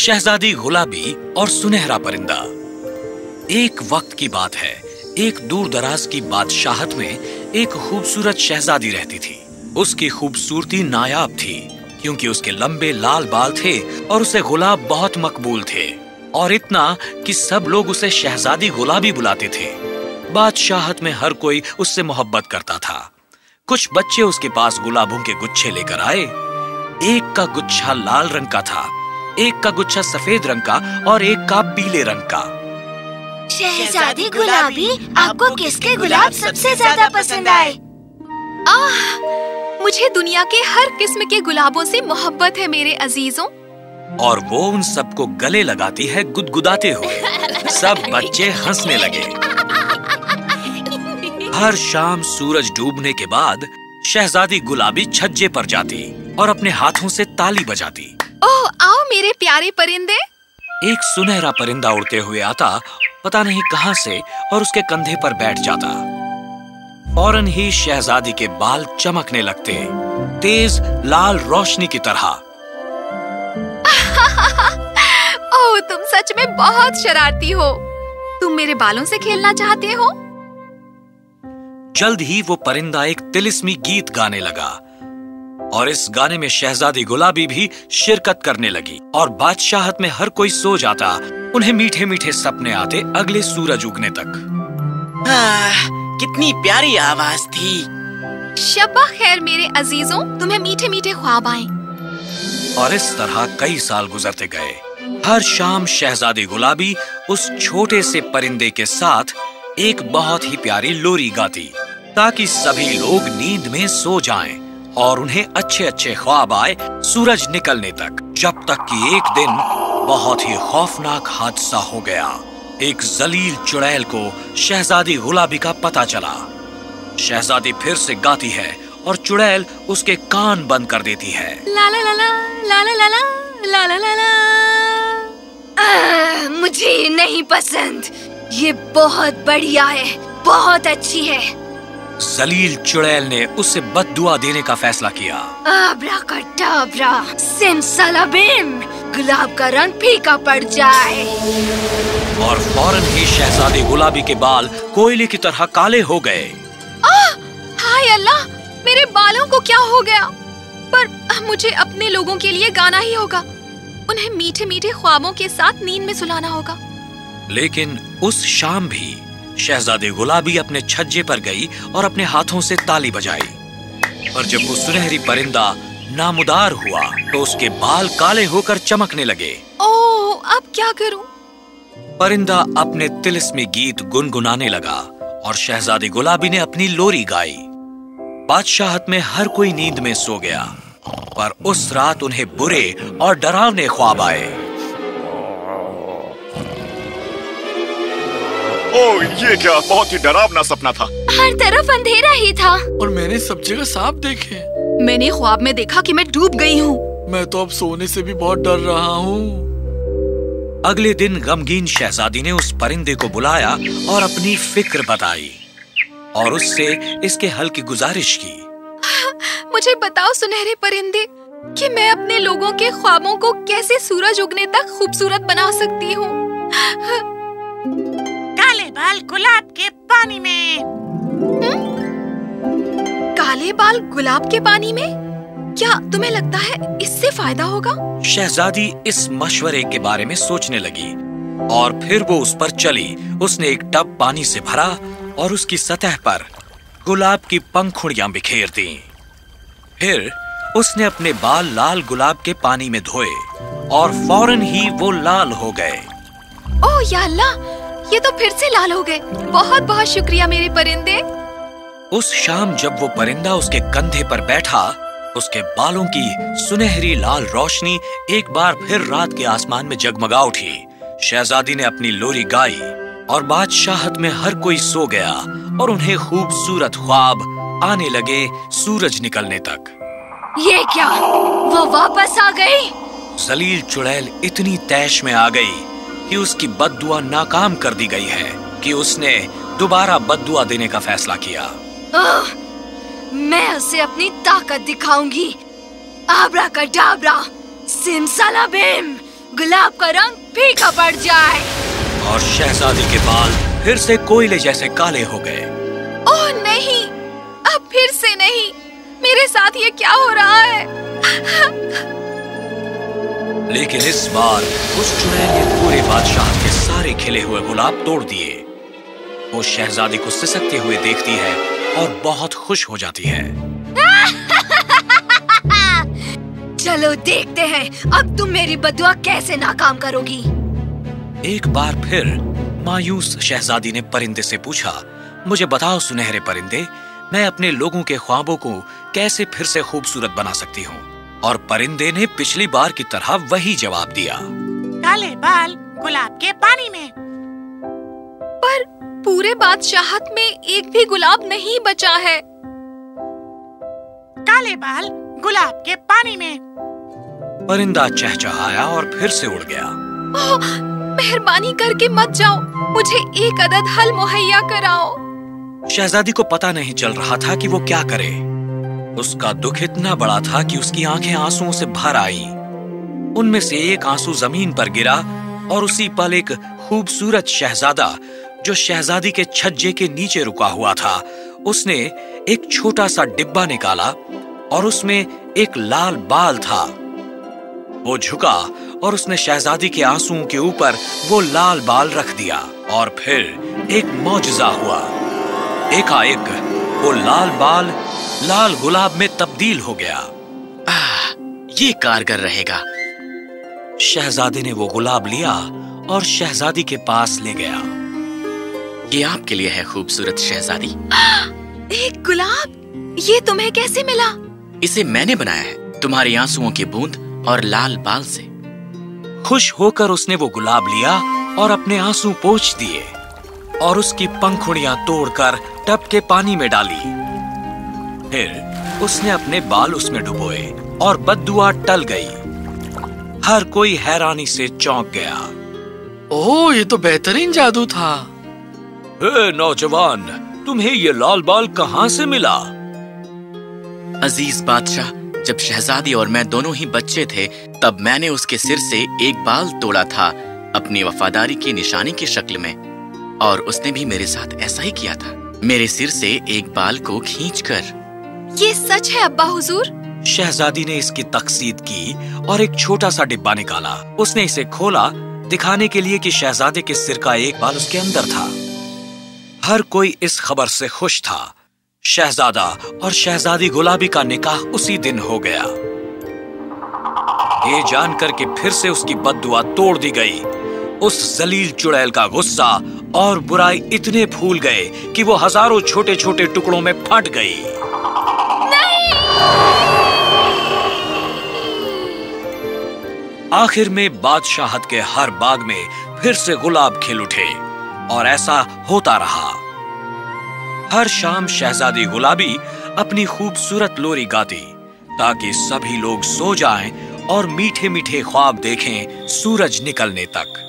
शहजादी गुलाबी और सुनहरा परिंदा। एक वक्त की बात है, एक दूर दराज की बादशाहत में एक खूबसूरत शहजादी रहती थी। उसकी खूबसूरती नायाब थी, क्योंकि उसके लंबे लाल बाल थे और उसे गुलाब बहुत मकबूल थे। और इतना कि सब लोग उसे शहजादी गुलाबी बुलाते थे। बादशाहत में हर कोई उससे मोहब्बत करता था। कुछ बच्चे उसके पास गुलाबों के गुच्छे लेकर आए। एक का गुच्छा लाल रंग का था एक का गुच्छा सफ़ेद रंग का और एक का पीले रंग का। शहजादी गुलाबी आपको किसके गुलाब सबसे ज़्यादा पसंद आए? आह मुझे दुनिया के हर किस्म के गुलाबों से मोहब्बत है मेरे अजीजों। और वो उन सबको गले लगाती है गुदगुदाते हुए। सब बच्चे हंसने लगे। हर शाम सूरज डूबने के बाद शहजादी गुलाबी छज्जे पर जाती और अपने हाथों से ताली बजाती। ओह आओ मेरे प्यारे परिंदे। एक सुनहरा परिंदा उड़ते हुए आता पता नहीं कहाँ से और उसके कंधे पर बैठ जाता। फ़ौरन ही शहजादी के बाल चमकने लगते। तेज लाल रोशनी की तरह। ओह तुम सच में बहुत शरारती हो। तुम मेरे बालों से खेलना चाहते हो? जल्द ही वो परिंदा एक तिलिस्मी गीत गाने लगा। और इस गाने में शहजादी गुलाबी भी शिरकत करने लगी और बादशाहत में हर कोई सो जाता। उन्हें मीठे मीठे सपने आते अगले सूरज उगने तक। आह, कितनी प्यारी आवाज़ थी। शब्बा खैर मेरे अजीजों तुम्हें मीठे मीठे ख्वाब आए। और इस तरह कई साल गुजरते गए। हर शाम शहजादी गुलाबी उस छोटे से परिंदे के साथ एक बहुत ही प्यारी लोरी गाती ताकि सभी लोग नींद में सो जाएँ। और उन्हें अच्छे अच्छे ख्वाब आए सूरज निकलने तक जब तक कि एक दिन बहुत ही खौफनाक हादसा हो गया। एक जलील चुड़ैल को शहजादी गुलाबी का पता चला। शहजादी फिर से गाती है और चुड़ैल उसके कान बंद कर देती है। लाला लाला लाला लाला लाला लाला आ, मुझे नहीं पसंद। ये बहुत बढ़िया है बहुत अच्छी है। जलील चुड़ैल ने उसे बददुआ देने का फैसला किया। आबरा कटाबरा सिमसलाबिम गुलाब का रंग फीका पड़ जाए। और फ़ौरन ही शहजादी गुलाबी के बाल कोयले की तरह काले हो गए। हाय अल्लाह मेरे बालों को क्या हो गया? पर मुझे अपने लोगों के लिए गाना ही होगा। उन्हें मीठे मीठे ख्वाबों के साथ नींद में सुलाना होगा। लेकिन उस शाम भी शहजादी गुलाबी अपने छज्जे पर गई और अपने हाथों से ताली बजाई। और जब वो सुनहरी परिंदा नामुदार हुआ तो उसके बाल काले होकर चमकने लगे। ओह अब क्या करूँ? परिंदा अपने तिलिस्मी गीत गुनगुनाने लगा और शहजादी गुलाबी ने अपनी लोरी गाई। बादशाहत में हर कोई नींद में सो गया पर उस रात उन्हें बुरे और डरावने ख्वाब आए। ये क्या? बहुत ही डरावना सपना था। हर तरफ़ अंधेरा ही था। और मैंने सब जगह सांप देखे। मैंने ख्वाब में देखा कि मैं डूब गई हूँ। मैं तो अब सोने से भी बहुत डर रहा हूँ। अगले दिन गमगीन शहजादी ने उस परिंदे को बुलाया और अपनी फ़िक्र बताई और उससे इसके हल की गुजारिश की। मुझे बताओ सुनहरे परिंदे कि मैं अपने लोगों के ख्वाबों को कैसे सूरज उगने तक खूबसूरत बना सकती हूँ? बाल गुलाब के पानी में। काले बाल गुलाब के पानी में? क्या तुम्हें लगता है इससे फ़ायदा होगा? शहजादी इस मशवरे के बारे में सोचने लगी और फिर वो उस पर चली। उसने एक टब पानी से भरा और उसकी सतह पर गुलाब की पंखुड़ियाँ बिखेर दी। फिर उसने अपने बाल लाल गुलाब के पानी में धोए और फ़ौरन ही वो लाल हो गए। ओह या अल्लाह ये तो फिर से लाल हो गए। बहुत बहुत शुक्रिया मेरे परिंदे। उस शाम जब वो परिंदा उसके कंधे पर बैठा उसके बालों की सुनहरी लाल रोशनी एक बार फिर रात के आसमान में जगमगा उठी। शहजादी ने अपनी लोरी गाई और बादशाहत में हर कोई सो गया और उन्हें खूबसूरत ख्वाब आने लगे सूरज निकलने तक। ये क्या? वो वापस आ गई? जलील चुड़ैल इतनी तैश में आ गई कि उसकी बददुआ नाकाम कर दी गई है कि उसने दोबारा बददुआ देने का फैसला किया। ओह, मैं उसे अपनी ताकत दिखाऊँगी। आबरा का डाबरा सिमसलाबिम गुलाब का रंग फीका पड़ जाए। और शहजादी के बाल फिर से कोयले जैसे काले हो गए। ओह नहीं अब फिर से नहीं। मेरे साथ ये क्या हो रहा है? लेकिन इस बार उस चुड़ैल ने पूरे बादशाह के सारे खिले हुए गुलाब तोड़ दिए। वो शहजादी को सिसकते हुए देखती है और बहुत खुश हो जाती है। चलो देखते हैं अब तुम मेरी बदुआ कैसे नाकाम करोगी? एक बार फिर मायूस शहजादी ने परिंदे से पूछा मुझे बताओ सुनहरे परिंदे मैं अपने लोगों के ख्वाबों को कैसे फिर से खूबसूरत बना सकती हूँ? और परिंदे ने पिछली बार की तरह वही जवाब दिया। काले बाल गुलाब के पानी में। पर पूरे बादशाहत में एक भी गुलाब नहीं बचा है। काले बाल गुलाब के पानी में। परिंदा चहचहाया और फिर से उड़ गया। मेहरबानी करके मत जाओ। मुझे एक अदद हल मुहैया कराओ। शहजादी को पता नहीं चल रहा था कि वो क्या करे। उसका दुख इतना बड़ा था कि उसकी आँखें आंसुओं से भर आई। उनमें से एक आँसू ज़मीन पर गिरा और उसी पल एक खूबसूरत शहजादा, जो शहजादी के छज्जे के नीचे रुका हुआ था, उसने एक छोटा सा डिब्बा निकाला और उसमें एक लाल बाल था। वो झुका और उसने शहजादी के आंसुओं के ऊपर वो लाल बाल रख दिया और फिर एक मौजजा हुआ। एकाएक वो लाल बाल लाल गुलाब में तब्दील हो गया। आह, ये कारगर रहेगा। शहजादे ने वो गुलाब लिया और शहजादी के पास ले गया। ये आपके लिए है खूबसूरत शहजादी। एक गुलाब? ये तुम्हें कैसे मिला? इसे मैंने बनाया है तुम्हारी आंसुओं की बूंद और लाल बाल से। खुश होकर उसने वो गुलाब लिया और अपने आँसू पोछ दिए। और उसकी पंखुड़ियाँ तोड़कर टब के पानी में डाली। फिर उसने अपने बाल उसमें डुबोए और बददुआ टल गई। हर कोई हैरानी से चौंक गया। ओह ये तो बेहतरीन जादू था। ए नौजवान तुम्हें ये लाल बाल कहाँ से मिला? अज़ीज़ बादशाह जब शहजादी और मैं दोनों ही बच्चे थे तब मैंने उसके सिर से एक बाल तोड़ा था अपनी वफादारी की निशानी की शक्ल में। और उसने भी मेरे साथ ऐसा ही किया था। मेरे सिर से एक बाल को खींचकर। ये सच है अब्बा हुजूर? शहजादी ने इसकी तकसीद की और एक छोटा सा डिब्बा निकाला। उसने इसे खोला दिखाने के लिए कि शहजादे के सिर का एक बाल उसके अंदर था। हर कोई इस खबर से खुश था। शहजादा और शहजादी गुलाबी का निकाह उसी दिन हो गया। ये जानकर कि फिर से उसकी बददुआ तोड़ दी गई। उस जलील चुड़ैल का गुस्सा और बुराई इतने फूल गए कि वो हज़ारों छोटे छोटे टुकड़ों में फट गई। आखिर में बादशाहत के हर बाग में फिर से गुलाब खिल उठे और ऐसा होता रहा। हर शाम शहजादी गुलाबी अपनी खूबसूरत लोरी गाती ताकि सभी लोग सो जाएँ और मीठे मीठे ख्वाब देखें सूरज निकलने तक।